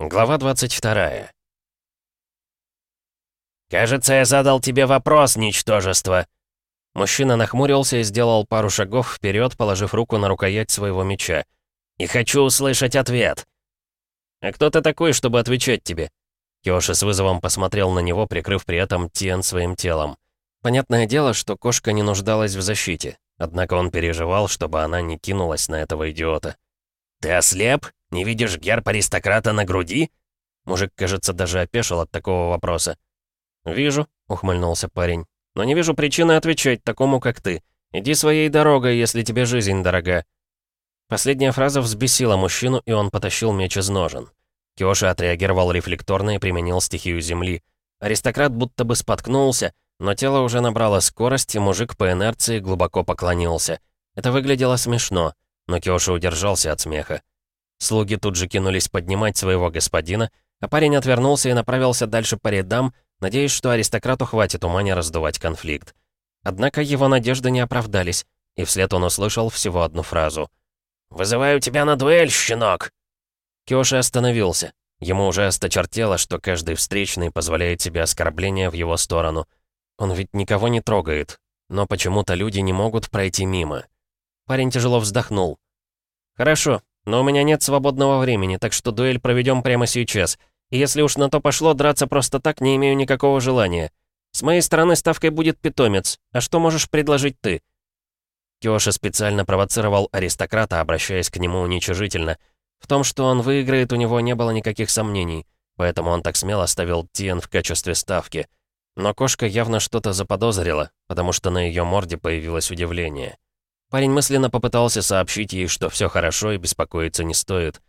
Глава 22 «Кажется, я задал тебе вопрос, ничтожество!» Мужчина нахмурился и сделал пару шагов вперед, положив руку на рукоять своего меча. «И хочу услышать ответ!» «А кто ты такой, чтобы отвечать тебе?» Киоши с вызовом посмотрел на него, прикрыв при этом Тиен своим телом. Понятное дело, что кошка не нуждалась в защите, однако он переживал, чтобы она не кинулась на этого идиота. «Ты ослеп? Не видишь герб аристократа на груди?» Мужик, кажется, даже опешил от такого вопроса. «Вижу», — ухмыльнулся парень. «Но не вижу причины отвечать такому, как ты. Иди своей дорогой, если тебе жизнь дорога». Последняя фраза взбесила мужчину, и он потащил меч из ножен. Киоши отреагировал рефлекторно и применил стихию земли. Аристократ будто бы споткнулся, но тело уже набрало скорость, и мужик по инерции глубоко поклонился. Это выглядело смешно, но Киоши удержался от смеха. Слуги тут же кинулись поднимать своего господина, а парень отвернулся и направился дальше по рядам, надеясь, что аристократу хватит ума не раздувать конфликт. Однако его надежды не оправдались, и вслед он услышал всего одну фразу. «Вызываю тебя на дуэль, щенок!» Киоши остановился. Ему уже осточертело, что каждый встречный позволяет себе оскорбление в его сторону. Он ведь никого не трогает, но почему-то люди не могут пройти мимо. Парень тяжело вздохнул. «Хорошо, но у меня нет свободного времени, так что дуэль проведем прямо сейчас. И если уж на то пошло, драться просто так не имею никакого желания. С моей стороны ставкой будет питомец. А что можешь предложить ты?» Киоши специально провоцировал аристократа, обращаясь к нему уничижительно. В том, что он выиграет, у него не было никаких сомнений, поэтому он так смело ставил Тиен в качестве ставки. Но кошка явно что-то заподозрила, потому что на ее морде появилось удивление. Парень мысленно попытался сообщить ей, что все хорошо и беспокоиться не стоит.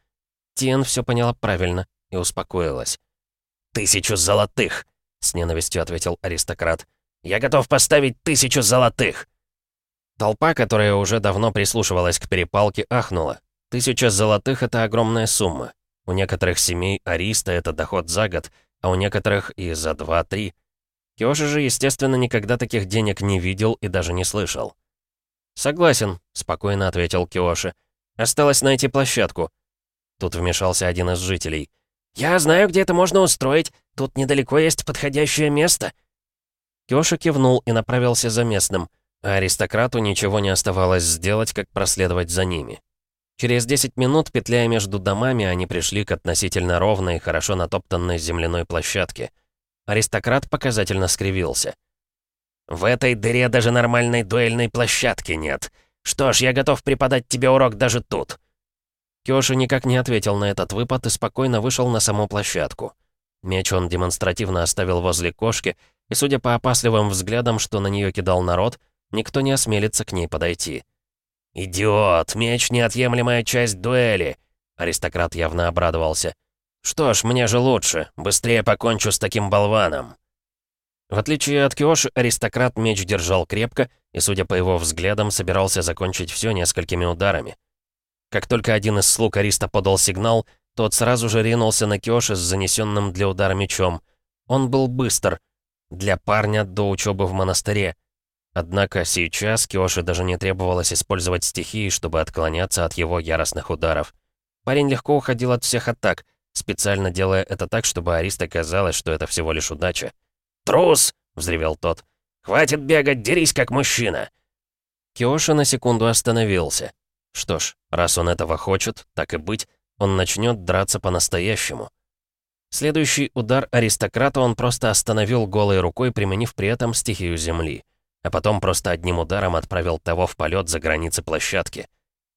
Тиен все поняла правильно и успокоилась. «Тысячу золотых!» — с ненавистью ответил аристократ. «Я готов поставить тысячу золотых!» Толпа, которая уже давно прислушивалась к перепалке, ахнула. Тысяча золотых — это огромная сумма. У некоторых семей ариста это доход за год, а у некоторых и за два-три. Киоши же, естественно, никогда таких денег не видел и даже не слышал. «Согласен», — спокойно ответил Киоши. «Осталось найти площадку». Тут вмешался один из жителей. «Я знаю, где это можно устроить. Тут недалеко есть подходящее место». Киоши кивнул и направился за местным, а аристократу ничего не оставалось сделать, как проследовать за ними. Через 10 минут, петляя между домами, они пришли к относительно ровной, хорошо натоптанной земляной площадке. Аристократ показательно скривился. В этой дыре даже нормальной дуэльной площадки нет. Что ж, я готов преподать тебе урок даже тут». Кёши никак не ответил на этот выпад и спокойно вышел на саму площадку. Меч он демонстративно оставил возле кошки, и, судя по опасливым взглядам, что на нее кидал народ, никто не осмелится к ней подойти. «Идиот! Меч — неотъемлемая часть дуэли!» Аристократ явно обрадовался. «Что ж, мне же лучше. Быстрее покончу с таким болваном». В отличие от Киоши, аристократ меч держал крепко и, судя по его взглядам, собирался закончить все несколькими ударами. Как только один из слуг Ариста подал сигнал, тот сразу же ринулся на Киоши с занесенным для удара мечом. Он был быстр. Для парня до учебы в монастыре. Однако сейчас Киоши даже не требовалось использовать стихии, чтобы отклоняться от его яростных ударов. Парень легко уходил от всех атак, специально делая это так, чтобы Ариста казалось, что это всего лишь удача. «Трус!» — взревел тот. «Хватит бегать, дерись как мужчина!» Киоши на секунду остановился. Что ж, раз он этого хочет, так и быть, он начнет драться по-настоящему. Следующий удар аристократа он просто остановил голой рукой, применив при этом стихию земли. А потом просто одним ударом отправил того в полет за границы площадки.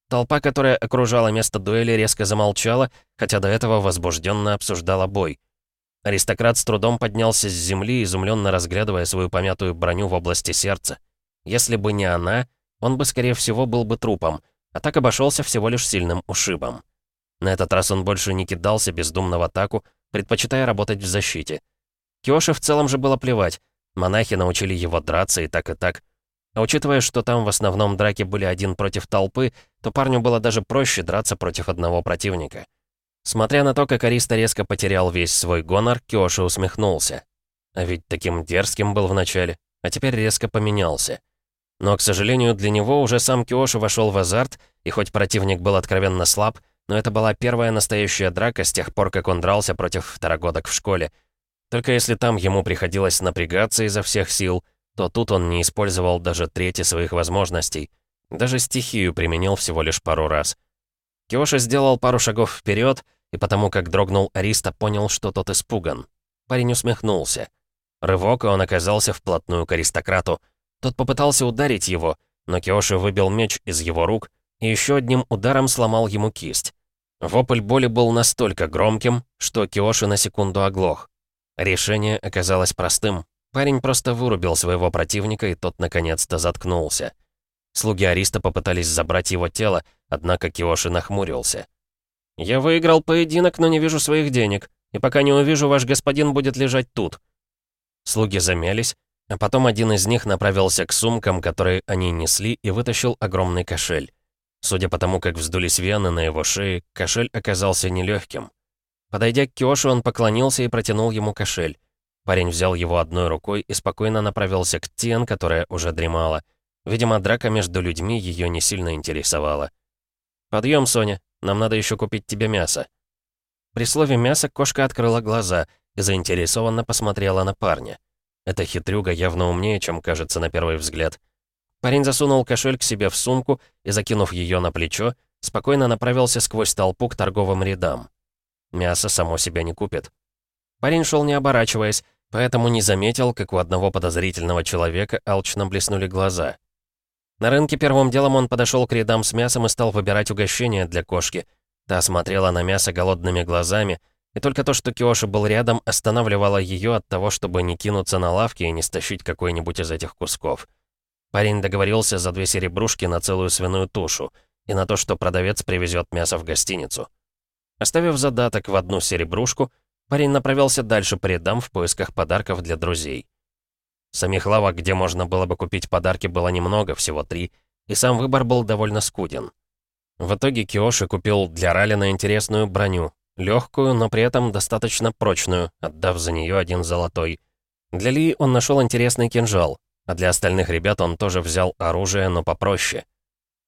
Толпа, которая окружала место дуэли, резко замолчала, хотя до этого возбужденно обсуждала бой. Аристократ с трудом поднялся с земли, изумленно разглядывая свою помятую броню в области сердца. Если бы не она, он бы, скорее всего, был бы трупом, а так обошелся всего лишь сильным ушибом. На этот раз он больше не кидался бездумно в атаку, предпочитая работать в защите. Киоши в целом же было плевать. Монахи научили его драться и так, и так. А учитывая, что там в основном драки были один против толпы, то парню было даже проще драться против одного противника. Смотря на то, как Ариста резко потерял весь свой гонор, Киоши усмехнулся. А ведь таким дерзким был вначале, а теперь резко поменялся. Но, к сожалению, для него уже сам Киоши вошел в азарт, и хоть противник был откровенно слаб, но это была первая настоящая драка с тех пор, как он дрался против второгодок в школе. Только если там ему приходилось напрягаться изо всех сил, то тут он не использовал даже трети своих возможностей. Даже стихию применил всего лишь пару раз. Киоши сделал пару шагов вперед, и потому как дрогнул Ариста, понял, что тот испуган. Парень усмехнулся. Рывок, и он оказался вплотную к аристократу. Тот попытался ударить его, но Киоши выбил меч из его рук и еще одним ударом сломал ему кисть. Вопль боли был настолько громким, что Киоши на секунду оглох. Решение оказалось простым. Парень просто вырубил своего противника, и тот наконец-то заткнулся. Слуги Ариста попытались забрать его тело, однако Киоши нахмурился. «Я выиграл поединок, но не вижу своих денег, и пока не увижу, ваш господин будет лежать тут». Слуги замялись, а потом один из них направился к сумкам, которые они несли, и вытащил огромный кошель. Судя по тому, как вздулись вены на его шее, кошель оказался нелегким. Подойдя к Киошу, он поклонился и протянул ему кошель. Парень взял его одной рукой и спокойно направился к Тиен, которая уже дремала. Видимо, драка между людьми ее не сильно интересовала. «Подъем, Соня, нам надо еще купить тебе мясо». При слове «мясо» кошка открыла глаза и заинтересованно посмотрела на парня. Эта хитрюга явно умнее, чем кажется на первый взгляд. Парень засунул кошель к себе в сумку и, закинув ее на плечо, спокойно направился сквозь толпу к торговым рядам. Мясо само себя не купит. Парень шел не оборачиваясь, поэтому не заметил, как у одного подозрительного человека алчно блеснули глаза. На рынке первым делом он подошел к рядам с мясом и стал выбирать угощение для кошки. Та смотрела на мясо голодными глазами, и только то, что Киоши был рядом, останавливало ее от того, чтобы не кинуться на лавки и не стащить какой-нибудь из этих кусков. Парень договорился за две серебрушки на целую свиную тушу и на то, что продавец привезет мясо в гостиницу. Оставив задаток в одну серебрушку, парень направился дальше по рядам в поисках подарков для друзей. Самих лавок, где можно было бы купить подарки, было немного, всего три, и сам выбор был довольно скуден. В итоге Киоши купил для Ралина интересную броню, Легкую, но при этом достаточно прочную, отдав за нее один золотой. Для Ли он нашел интересный кинжал, а для остальных ребят он тоже взял оружие, но попроще.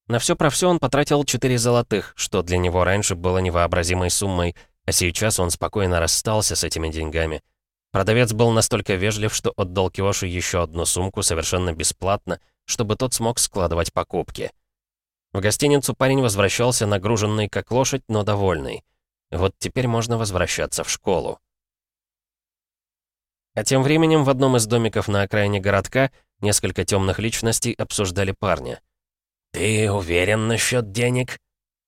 На все про все он потратил 4 золотых, что для него раньше было невообразимой суммой, а сейчас он спокойно расстался с этими деньгами. Продавец был настолько вежлив, что отдал Киоши еще одну сумку совершенно бесплатно, чтобы тот смог складывать покупки. В гостиницу парень возвращался нагруженный как лошадь, но довольный. Вот теперь можно возвращаться в школу. А тем временем в одном из домиков на окраине городка несколько темных личностей обсуждали парня. «Ты уверен насчет денег?»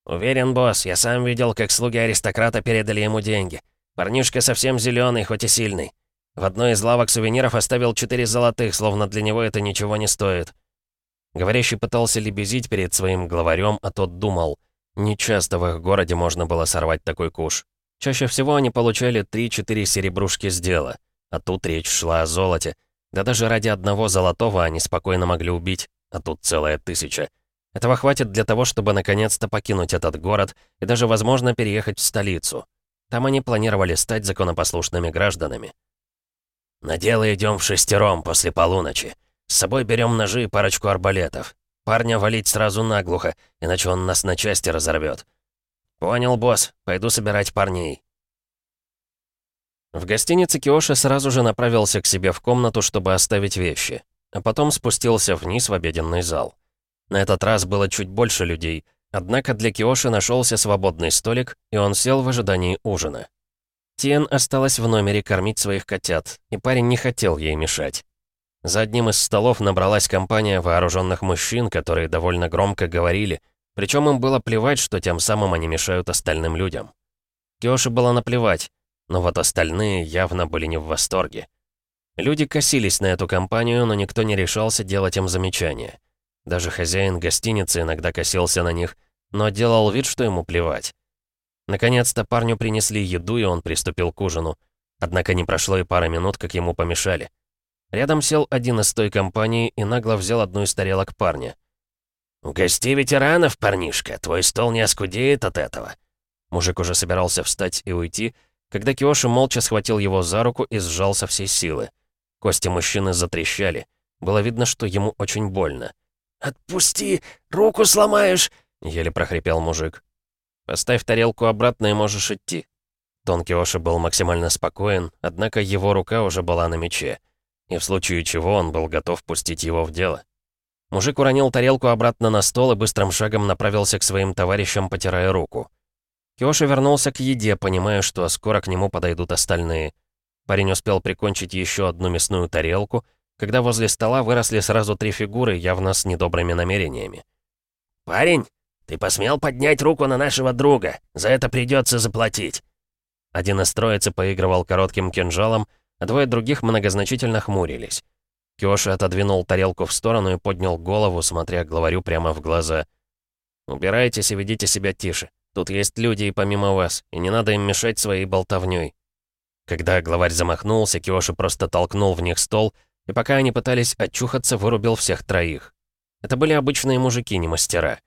«Уверен, босс. Я сам видел, как слуги аристократа передали ему деньги. Парнишка совсем зеленый, хоть и сильный. В одной из лавок сувениров оставил четыре золотых, словно для него это ничего не стоит». Говорящий пытался лебезить перед своим главарем, а тот думал — Нечасто в их городе можно было сорвать такой куш. Чаще всего они получали 3-4 серебрушки с дела, а тут речь шла о золоте. Да даже ради одного золотого они спокойно могли убить, а тут целая тысяча. Этого хватит для того, чтобы наконец-то покинуть этот город и даже, возможно, переехать в столицу. Там они планировали стать законопослушными гражданами. «На дело идем в шестером после полуночи. С собой берем ножи и парочку арбалетов. Парня валить сразу наглухо, иначе он нас на части разорвет. «Понял, босс. Пойду собирать парней». В гостинице Киоши сразу же направился к себе в комнату, чтобы оставить вещи, а потом спустился вниз в обеденный зал. На этот раз было чуть больше людей, однако для Киоши нашелся свободный столик, и он сел в ожидании ужина. Тиен осталась в номере кормить своих котят, и парень не хотел ей мешать. За одним из столов набралась компания вооруженных мужчин, которые довольно громко говорили, причем им было плевать, что тем самым они мешают остальным людям. Киоши было наплевать, но вот остальные явно были не в восторге. Люди косились на эту компанию, но никто не решался делать им замечания. Даже хозяин гостиницы иногда косился на них, но делал вид, что ему плевать. Наконец-то парню принесли еду, и он приступил к ужину. Однако не прошло и пары минут, как ему помешали. Рядом сел один из той компании и нагло взял одну из тарелок парня. «Угости ветеранов, парнишка, твой стол не оскудеет от этого». Мужик уже собирался встать и уйти, когда Киоши молча схватил его за руку и сжал со всей силы. Кости мужчины затрещали. Было видно, что ему очень больно. «Отпусти! Руку сломаешь!» — еле прохрипел мужик. Поставь тарелку обратно и можешь идти». Тон Киоши был максимально спокоен, однако его рука уже была на мече. И в случае чего он был готов пустить его в дело. Мужик уронил тарелку обратно на стол и быстрым шагом направился к своим товарищам, потирая руку. Киоши вернулся к еде, понимая, что скоро к нему подойдут остальные. Парень успел прикончить еще одну мясную тарелку, когда возле стола выросли сразу три фигуры, явно с недобрыми намерениями. «Парень, ты посмел поднять руку на нашего друга. За это придется заплатить». Один из троицы поигрывал коротким кинжалом, а двое других многозначительно хмурились. Киоши отодвинул тарелку в сторону и поднял голову, смотря главарю прямо в глаза. «Убирайтесь и ведите себя тише. Тут есть люди и помимо вас, и не надо им мешать своей болтовнёй». Когда главарь замахнулся, Киоши просто толкнул в них стол, и пока они пытались очухаться, вырубил всех троих. Это были обычные мужики, не мастера.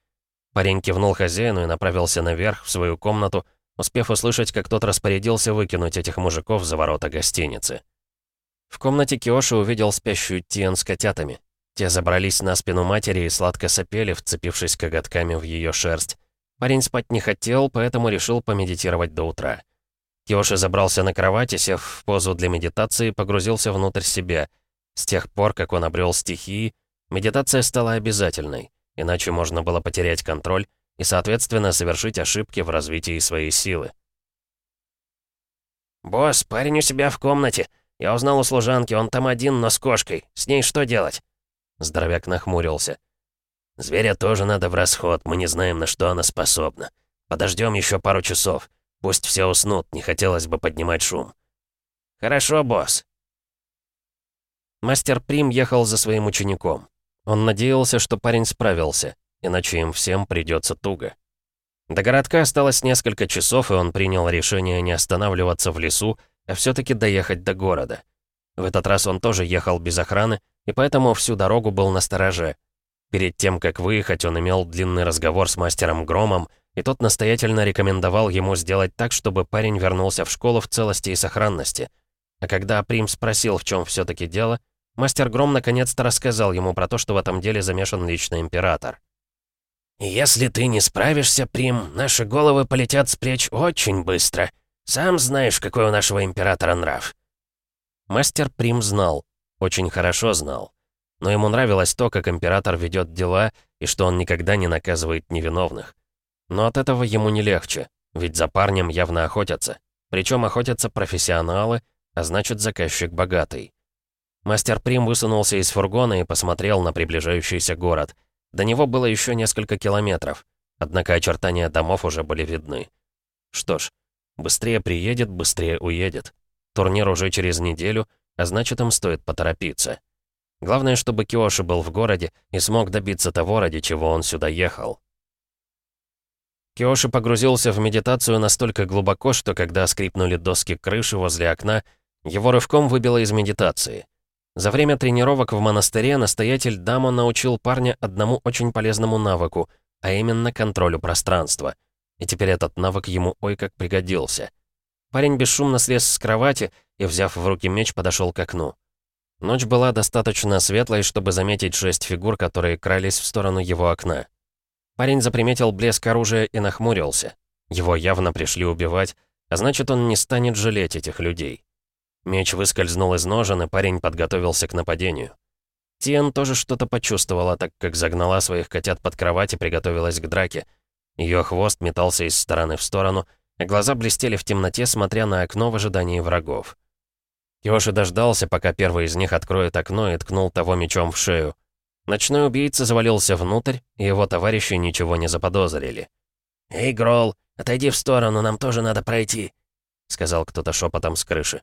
Парень кивнул хозяину и направился наверх, в свою комнату, успев услышать, как тот распорядился выкинуть этих мужиков за ворота гостиницы. В комнате Киоши увидел спящую Тиен с котятами. Те забрались на спину матери и сладко сопели, вцепившись коготками в ее шерсть. Парень спать не хотел, поэтому решил помедитировать до утра. Киоши забрался на кровать и, сев в позу для медитации, погрузился внутрь себя. С тех пор, как он обрел стихии, медитация стала обязательной, иначе можно было потерять контроль и, соответственно, совершить ошибки в развитии своей силы. «Босс, парень у себя в комнате. Я узнал у служанки, он там один, но с кошкой. С ней что делать?» Здоровяк нахмурился. Зверя тоже надо в расход, мы не знаем, на что она способна. Подождем еще пару часов. Пусть все уснут, не хотелось бы поднимать шум. Хорошо, босс. Мастер Прим ехал за своим учеником. Он надеялся, что парень справился, иначе им всем придется туго. До городка осталось несколько часов, и он принял решение не останавливаться в лесу, а все-таки доехать до города. В этот раз он тоже ехал без охраны, и поэтому всю дорогу был на стороже. Перед тем, как выехать, он имел длинный разговор с мастером Громом, и тот настоятельно рекомендовал ему сделать так, чтобы парень вернулся в школу в целости и сохранности. А когда Прим спросил, в чем все таки дело, мастер Гром наконец-то рассказал ему про то, что в этом деле замешан лично император. «Если ты не справишься, Прим, наши головы полетят спречь очень быстро. Сам знаешь, какой у нашего императора нрав». Мастер Прим знал, очень хорошо знал. Но ему нравилось то, как император ведет дела и что он никогда не наказывает невиновных. Но от этого ему не легче, ведь за парнем явно охотятся. Причем охотятся профессионалы, а значит заказчик богатый. Мастер Прим высунулся из фургона и посмотрел на приближающийся город. До него было еще несколько километров, однако очертания домов уже были видны. Что ж, быстрее приедет, быстрее уедет. Турнир уже через неделю, а значит им стоит поторопиться. Главное, чтобы Киоши был в городе и смог добиться того, ради чего он сюда ехал. Киоши погрузился в медитацию настолько глубоко, что когда скрипнули доски крыши возле окна, его рывком выбило из медитации. За время тренировок в монастыре настоятель Дамо научил парня одному очень полезному навыку, а именно контролю пространства. И теперь этот навык ему ой как пригодился. Парень бесшумно слез с кровати и, взяв в руки меч, подошел к окну. Ночь была достаточно светлой, чтобы заметить шесть фигур, которые крались в сторону его окна. Парень заприметил блеск оружия и нахмурился. Его явно пришли убивать, а значит, он не станет жалеть этих людей. Меч выскользнул из ножен, и парень подготовился к нападению. Тиен тоже что-то почувствовала, так как загнала своих котят под кровать и приготовилась к драке. Ее хвост метался из стороны в сторону, а глаза блестели в темноте, смотря на окно в ожидании врагов. Киоши дождался, пока первый из них откроет окно и ткнул того мечом в шею. Ночной убийца завалился внутрь, и его товарищи ничего не заподозрили. «Эй, Гролл, отойди в сторону, нам тоже надо пройти», — сказал кто-то шепотом с крыши.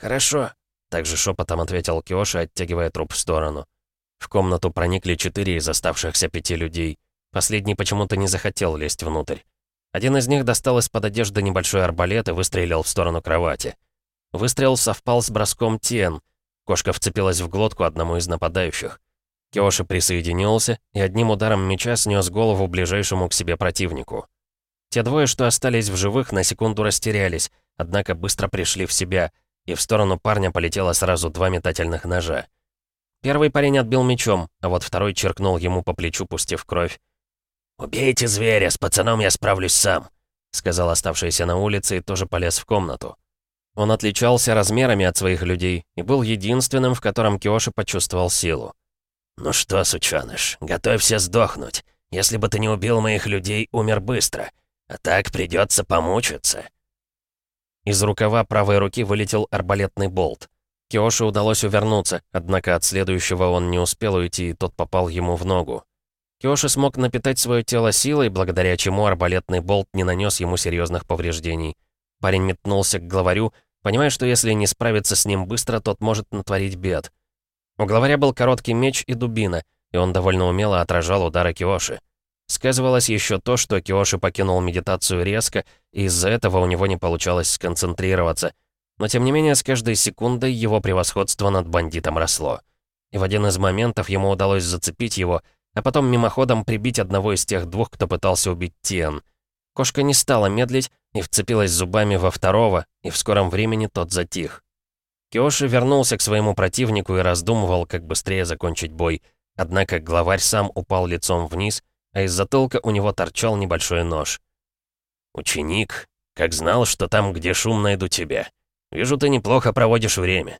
«Хорошо», — также шепотом ответил Киоши, оттягивая труп в сторону. В комнату проникли четыре из оставшихся пяти людей. Последний почему-то не захотел лезть внутрь. Один из них достал из-под одежды небольшой арбалет и выстрелил в сторону кровати. Выстрел совпал с броском Тиен. Кошка вцепилась в глотку одному из нападающих. Киоши присоединился и одним ударом меча снес голову ближайшему к себе противнику. Те двое, что остались в живых, на секунду растерялись, однако быстро пришли в себя, и в сторону парня полетело сразу два метательных ножа. Первый парень отбил мечом, а вот второй черкнул ему по плечу, пустив кровь. «Убейте зверя, с пацаном я справлюсь сам», — сказал оставшийся на улице и тоже полез в комнату. Он отличался размерами от своих людей и был единственным, в котором Киоши почувствовал силу. «Ну что, сучаныш, готовься сдохнуть. Если бы ты не убил моих людей, умер быстро. А так придется помучиться». Из рукава правой руки вылетел арбалетный болт. Киоши удалось увернуться, однако от следующего он не успел уйти, и тот попал ему в ногу. Киоши смог напитать свое тело силой, благодаря чему арбалетный болт не нанес ему серьезных повреждений. Парень метнулся к главарю, понимая, что если не справиться с ним быстро, тот может натворить бед. У главаря был короткий меч и дубина, и он довольно умело отражал удары Киоши. Сказывалось еще то, что Киоши покинул медитацию резко, и из-за этого у него не получалось сконцентрироваться. Но тем не менее, с каждой секундой его превосходство над бандитом росло. И в один из моментов ему удалось зацепить его, а потом мимоходом прибить одного из тех двух, кто пытался убить Тиен. Кошка не стала медлить и вцепилась зубами во второго, и в скором времени тот затих. Киоши вернулся к своему противнику и раздумывал, как быстрее закончить бой. Однако главарь сам упал лицом вниз, а из затылка у него торчал небольшой нож. «Ученик, как знал, что там, где шум, найду тебя. Вижу, ты неплохо проводишь время».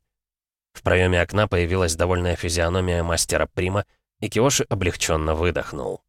В проеме окна появилась довольная физиономия мастера Прима, и Киоши облегченно выдохнул.